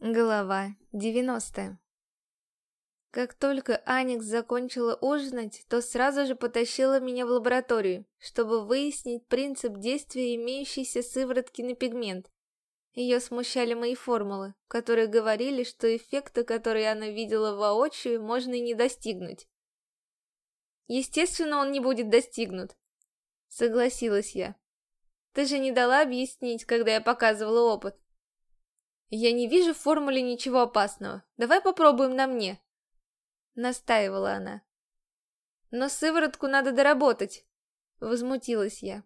Глава 90 Как только Аникс закончила ужинать, то сразу же потащила меня в лабораторию, чтобы выяснить принцип действия имеющейся сыворотки на пигмент. Ее смущали мои формулы, которые говорили, что эффекта, который она видела воочию, можно и не достигнуть. Естественно, он не будет достигнут. Согласилась я. Ты же не дала объяснить, когда я показывала опыт. «Я не вижу в формуле ничего опасного. Давай попробуем на мне», — настаивала она. «Но сыворотку надо доработать», — возмутилась я.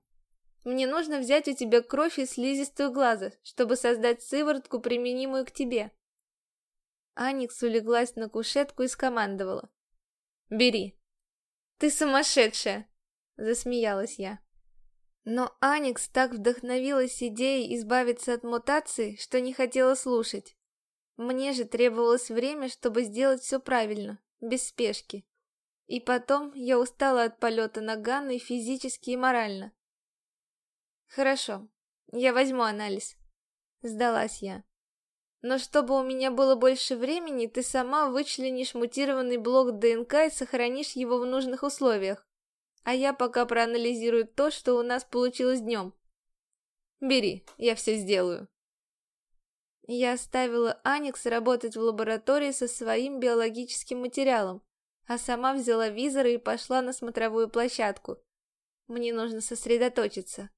«Мне нужно взять у тебя кровь и слизистую глаза, чтобы создать сыворотку, применимую к тебе». Аникс улеглась на кушетку и скомандовала. «Бери». «Ты сумасшедшая!» — засмеялась я. Но Аникс так вдохновилась идеей избавиться от мутации, что не хотела слушать. Мне же требовалось время, чтобы сделать все правильно, без спешки. И потом я устала от полета на Ганну физически и морально. Хорошо, я возьму анализ. Сдалась я. Но чтобы у меня было больше времени, ты сама вычленишь мутированный блок ДНК и сохранишь его в нужных условиях. А я пока проанализирую то, что у нас получилось днем. Бери, я все сделаю. Я оставила Аникс работать в лаборатории со своим биологическим материалом, а сама взяла визоры и пошла на смотровую площадку. Мне нужно сосредоточиться.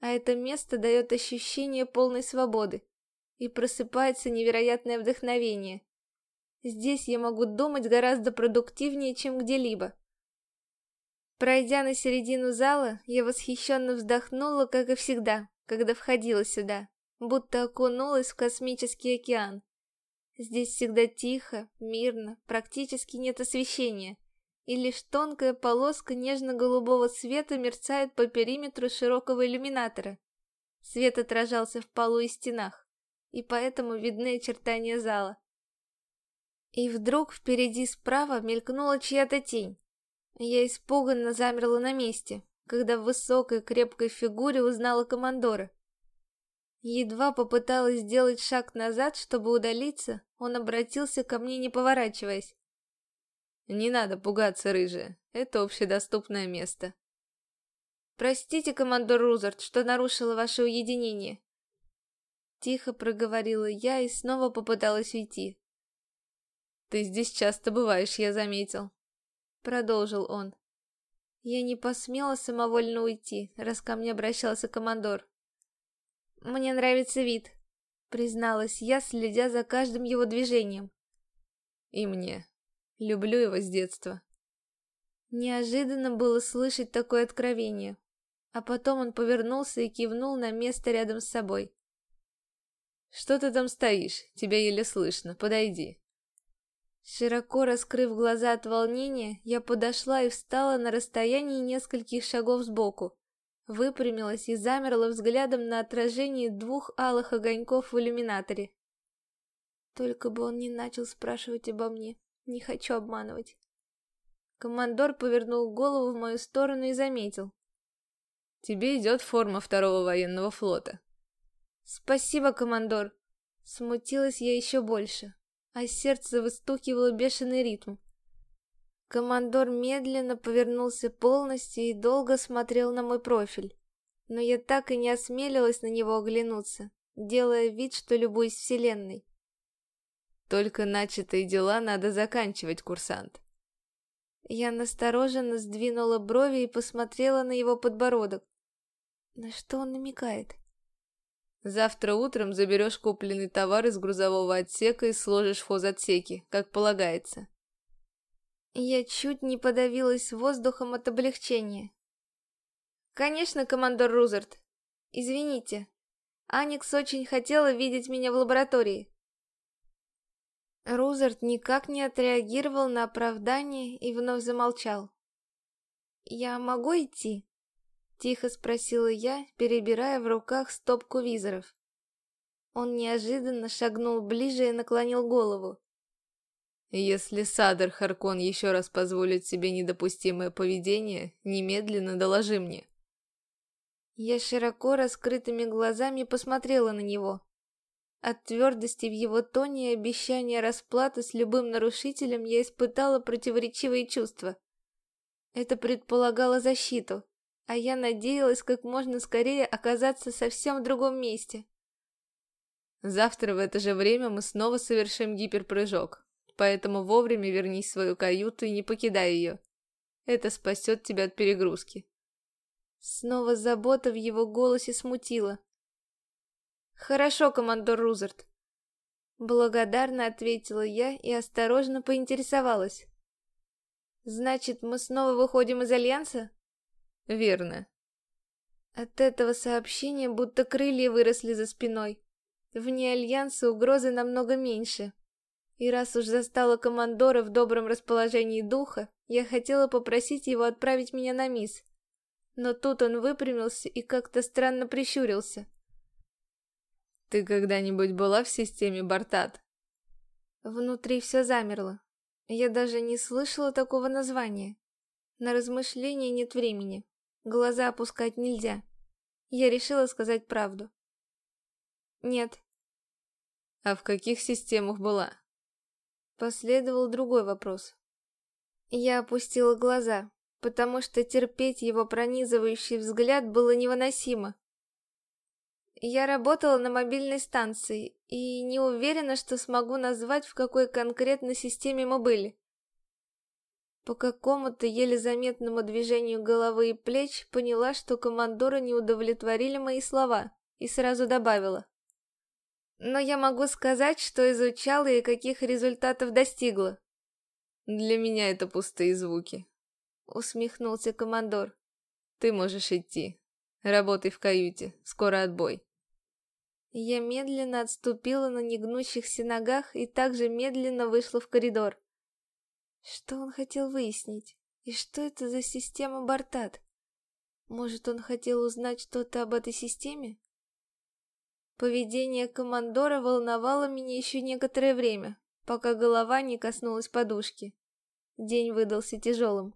А это место дает ощущение полной свободы. И просыпается невероятное вдохновение. Здесь я могу думать гораздо продуктивнее, чем где-либо. Пройдя на середину зала, я восхищенно вздохнула, как и всегда, когда входила сюда, будто окунулась в космический океан. Здесь всегда тихо, мирно, практически нет освещения, и лишь тонкая полоска нежно-голубого света мерцает по периметру широкого иллюминатора. Свет отражался в полу и стенах, и поэтому видны очертания зала. И вдруг впереди справа мелькнула чья-то тень. Я испуганно замерла на месте, когда в высокой крепкой фигуре узнала командора. Едва попыталась сделать шаг назад, чтобы удалиться, он обратился ко мне, не поворачиваясь. «Не надо пугаться, рыжая, это общедоступное место». «Простите, командор Рузард, что нарушила ваше уединение». Тихо проговорила я и снова попыталась уйти. «Ты здесь часто бываешь, я заметил продолжил он. Я не посмела самовольно уйти, раз ко мне обращался командор. Мне нравится вид, призналась я, следя за каждым его движением. И мне. Люблю его с детства. Неожиданно было слышать такое откровение. А потом он повернулся и кивнул на место рядом с собой. «Что ты там стоишь? Тебя еле слышно. Подойди». Широко раскрыв глаза от волнения, я подошла и встала на расстоянии нескольких шагов сбоку. Выпрямилась и замерла взглядом на отражение двух алых огоньков в иллюминаторе. Только бы он не начал спрашивать обо мне. Не хочу обманывать. Командор повернул голову в мою сторону и заметил. «Тебе идет форма второго военного флота». «Спасибо, командор». Смутилась я еще больше а сердце выстукивало бешеный ритм. Командор медленно повернулся полностью и долго смотрел на мой профиль. Но я так и не осмелилась на него оглянуться, делая вид, что любуюсь вселенной. Только начатые дела надо заканчивать, курсант. Я настороженно сдвинула брови и посмотрела на его подбородок. На что он намекает? Завтра утром заберешь купленный товар из грузового отсека и сложишь в хозотсеке, как полагается. Я чуть не подавилась воздухом от облегчения. Конечно, командор Рузерт. Извините. Аникс очень хотела видеть меня в лаборатории. Рузерт никак не отреагировал на оправдание и вновь замолчал. «Я могу идти?» Тихо спросила я, перебирая в руках стопку визоров. Он неожиданно шагнул ближе и наклонил голову. «Если Садр Харкон еще раз позволит себе недопустимое поведение, немедленно доложи мне». Я широко раскрытыми глазами посмотрела на него. От твердости в его тоне и обещания расплаты с любым нарушителем я испытала противоречивые чувства. Это предполагало защиту, а я надеялась как можно скорее оказаться совсем в другом месте. Завтра в это же время мы снова совершим гиперпрыжок, поэтому вовремя вернись в свою каюту и не покидай ее. Это спасет тебя от перегрузки. Снова забота в его голосе смутила. «Хорошо, командор Рузерт». Благодарно ответила я и осторожно поинтересовалась. «Значит, мы снова выходим из Альянса?» «Верно». От этого сообщения будто крылья выросли за спиной. Вне Альянса угрозы намного меньше. И раз уж застала командора в добром расположении духа, я хотела попросить его отправить меня на мисс. Но тут он выпрямился и как-то странно прищурился. Ты когда-нибудь была в системе Бартат? Внутри все замерло. Я даже не слышала такого названия. На размышления нет времени. Глаза опускать нельзя. Я решила сказать правду. Нет. А в каких системах была? Последовал другой вопрос. Я опустила глаза, потому что терпеть его пронизывающий взгляд было невыносимо. Я работала на мобильной станции и не уверена, что смогу назвать, в какой конкретно системе мы были. По какому-то еле заметному движению головы и плеч поняла, что командора не удовлетворили мои слова, и сразу добавила. Но я могу сказать, что изучала и каких результатов достигла. Для меня это пустые звуки. Усмехнулся командор. Ты можешь идти. Работай в каюте, скоро отбой. Я медленно отступила на негнущихся ногах и также медленно вышла в коридор. Что он хотел выяснить? И что это за система Бартат? Может, он хотел узнать что-то об этой системе? Поведение командора волновало меня еще некоторое время, пока голова не коснулась подушки. День выдался тяжелым.